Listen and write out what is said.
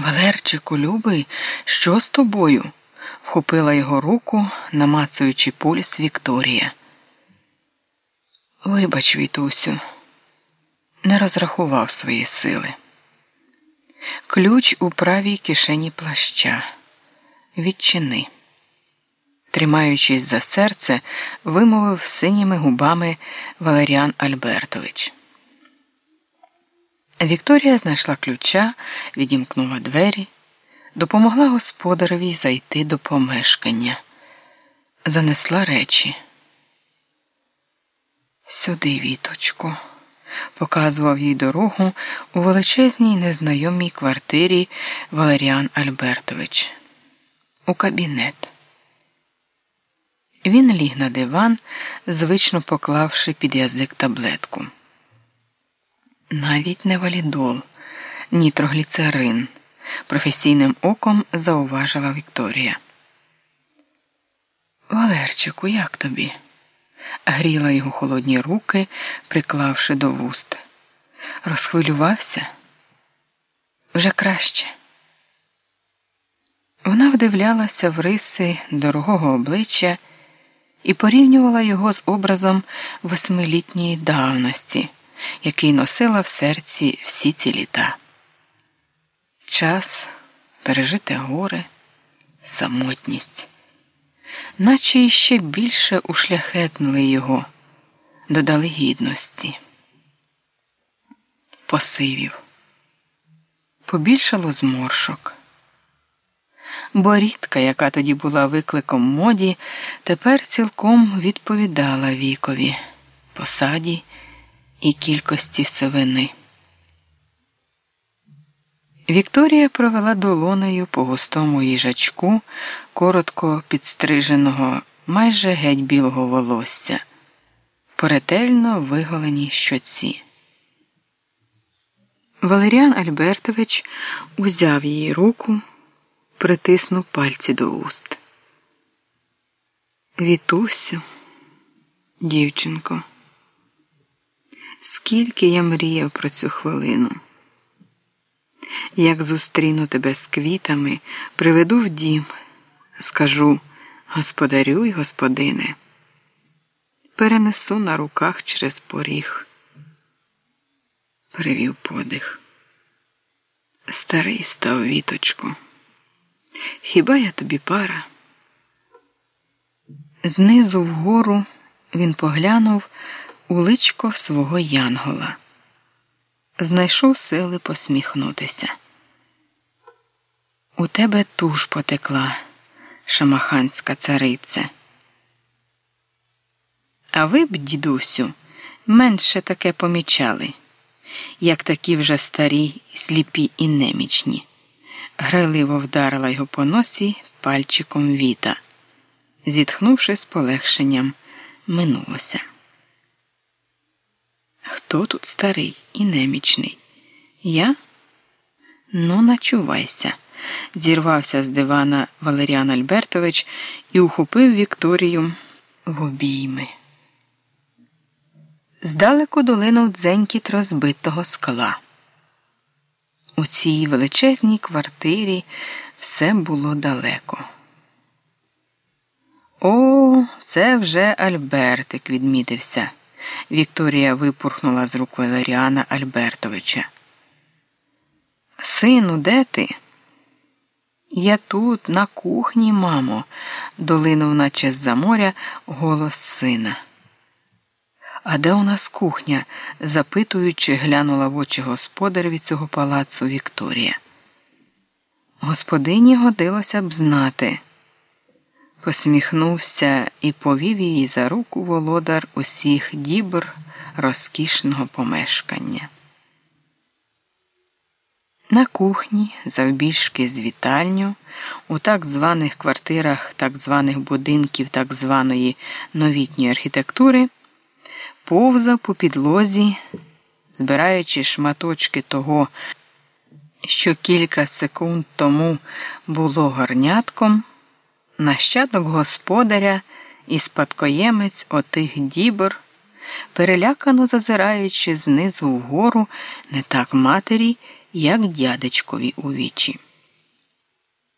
Валерчику, любий, що з тобою? вхопила його руку, намацуючи пульс Вікторія. Вибач, Вітусю, не розрахував свої сили. Ключ у правій кишені плаща. Відчини. Тримаючись за серце, вимовив синіми губами Валеріан Альбертович. Вікторія знайшла ключа, відімкнула двері, допомогла господареві зайти до помешкання, занесла речі. Сюди, віточку, показував їй дорогу у величезній незнайомій квартирі Валеріан Альбертович. У кабінет. Він ліг на диван, звично поклавши під язик таблетку. Навіть не валідол, нітрогліцерин, професійним оком зауважила Вікторія. Валерчику, як тобі? гріла його холодні руки, приклавши до вуст. Розхвилювався вже краще. Вона вдивлялася в риси дорогого обличчя і порівнювала його з образом восьмилітньої давності який носила в серці всі ці літа. Час пережите горе, самотність, наче іще більше ушляхетнули його, додали гідності, посивів, побільшало зморшок. Борідка, яка тоді була викликом моді, тепер цілком відповідала вікові, посаді і кількості сивини. Вікторія провела долонею по густому їжачку, коротко підстриженого, майже геть білого волосся, по ретельно виголеній щоці. Валеріан Альбертович узяв її руку, притиснув пальці до уст. Вітусю, дівчинко. Скільки я мріяв про цю хвилину. Як зустріну тебе з квітами, приведу в дім, скажу господарю й господине, перенесу на руках через поріг. Привів подих. Старий став віточку. Хіба я тобі пара? Знизу вгору він поглянув у личко свого янгола. Знайшов сили посміхнутися. У тебе туж потекла, шамаханська цариця. А ви б, дідусю, менше таке помічали, як такі вже старі, сліпі і немічні. Грайливо вдарила його по носі пальчиком віта, зітхнувши з полегшенням, минулося. Хто тут старий і немічний? Я? Ну, начувайся, зірвався з дивана Валеріан Альбертович і ухопив Вікторію в обійми. Здалеку долинув дзенькіт розбитого скла. У цій величезній квартирі все було далеко. О, це вже Альбертик відмітився. Вікторія випурхнула з рук Валеріана Альбертовича. Сину, де ти? Я тут, на кухні, мамо, долинув, наче з за моря, голос сина. А де у нас кухня? запитуючи, глянула в очі господареві цього палацу Вікторія. Господині годилося б знати посміхнувся і повів її за руку володар усіх дібр розкішного помешкання. На кухні, завбільшки з вітальню, у так званих квартирах так званих будинків так званої новітньої архітектури, повзав по підлозі, збираючи шматочки того, що кілька секунд тому було горнятком нащадок господаря і спадкоємець отих дібор, перелякано зазираючи знизу вгору не так матері, як дядечкові у вічі.